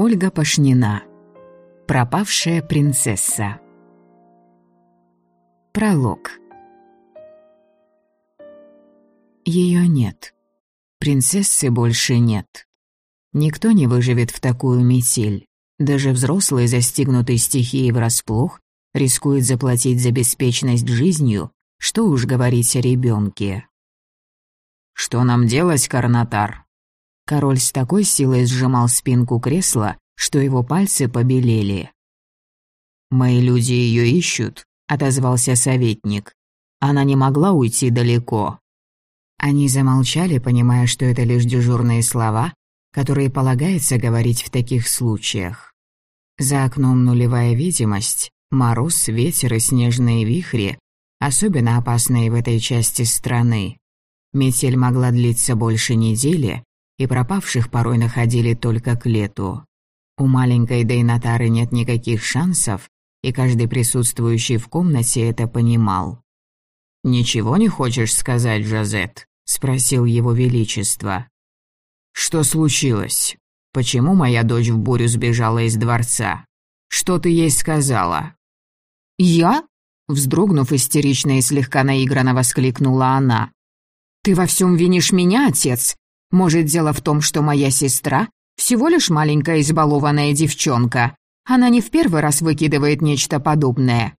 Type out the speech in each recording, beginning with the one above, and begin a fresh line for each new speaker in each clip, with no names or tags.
Ольга Пашнина. Пропавшая принцесса. Пролог. Ее нет. Принцессы больше нет. Никто не выживет в такую метель. Даже взрослый, застигнутый стихией врасплох, рискует заплатить за беспечность жизнью, что уж говорить о ребенке. «Что нам делать, Карнатар?» Король с такой силой сжимал спинку кресла, что его пальцы побелели. «Мои люди ее ищут», — отозвался советник. «Она не могла уйти далеко». Они замолчали, понимая, что это лишь дежурные слова, которые полагается говорить в таких случаях. За окном нулевая видимость, мороз, ветер и снежные вихри, особенно опасные в этой части страны. Метель могла длиться больше недели, и пропавших порой находили только к лету. У маленькой Дейнатары нет никаких шансов, и каждый присутствующий в комнате это понимал. «Ничего не хочешь сказать, Жозет?» — спросил его величество. «Что случилось? Почему моя дочь в бурю сбежала из дворца? Что ты ей сказала?»
«Я?» — вздрогнув истерично и слегка наигранно воскликнула она. «Ты во всем винишь меня, отец? Может, дело в том, что моя сестра всего лишь маленькая избалованная девчонка. Она не в первый раз выкидывает нечто подобное.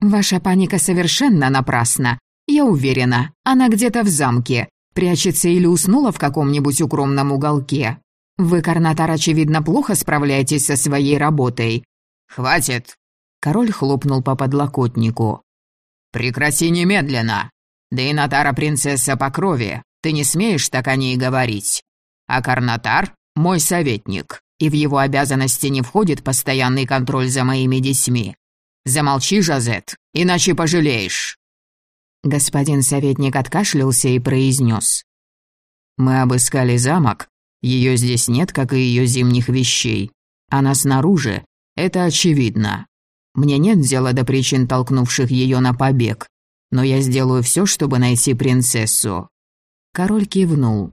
Ваша паника совершенно напрасна. Я уверена, она где-то в замке, прячется или уснула в каком-нибудь укромном уголке. Вы, Карнатар, очевидно, плохо справляетесь со своей работой.
Хватит. Король хлопнул по подлокотнику. Прекрати немедленно. Да и Натара принцесса по крови. Ты не смеешь так о ней говорить. А Карнатар мой советник, и в его обязанности не входит постоянный контроль за моими детьми. Замолчи, Жазет, иначе пожалеешь».
Господин советник откашлялся и произнес.
«Мы обыскали замок. Ее здесь нет, как и ее зимних вещей. Она снаружи. Это очевидно. Мне нет дела до причин, толкнувших ее на побег. Но я сделаю все, чтобы найти принцессу».
Король кивнул.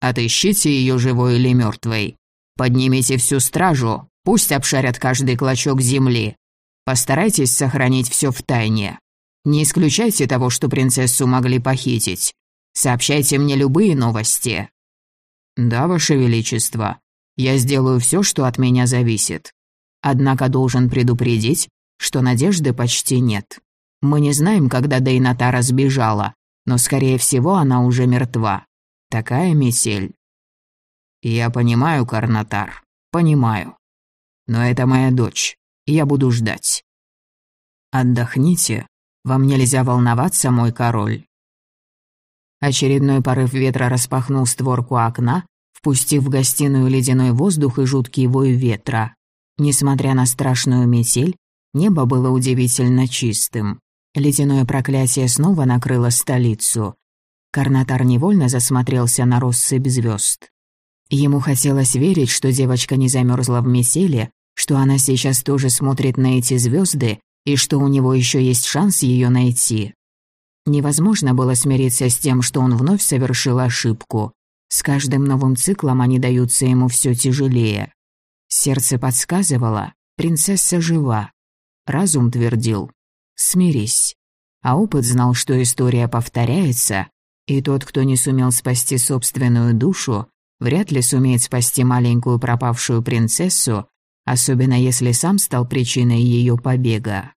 Отыщите ее живой или мертвой. Поднимите всю стражу, пусть обшарят каждый клочок земли. Постарайтесь сохранить все в тайне. Не исключайте того, что принцессу могли похитить. Сообщайте мне любые новости. Да, ваше величество, я сделаю все, что от меня зависит. Однако должен предупредить, что надежды почти нет. Мы не знаем, когда Дейнатара сбежала, но, скорее всего, она уже мертва. Такая метель. Я понимаю, Карнатар, понимаю. Но это моя дочь, я буду ждать. Отдохните, вам нельзя волноваться, мой король. Очередной порыв ветра распахнул створку окна, впустив в гостиную ледяной воздух и жуткий вой ветра. Несмотря на страшную метель, небо было удивительно чистым. Ледяное проклятие снова накрыло столицу. Карнатар невольно засмотрелся на россыпь звезд. Ему хотелось верить, что девочка не замерзла в метели, что она сейчас тоже смотрит на эти звезды и что у него еще есть шанс ее найти. Невозможно было смириться с тем, что он вновь совершил ошибку. С каждым новым циклом они даются ему все тяжелее. Сердце подсказывало, принцесса жива. Разум твердил, смирись. А опыт знал, что история повторяется, и тот, кто не сумел спасти собственную душу, вряд ли сумеет спасти маленькую пропавшую принцессу, особенно если сам стал причиной ее побега.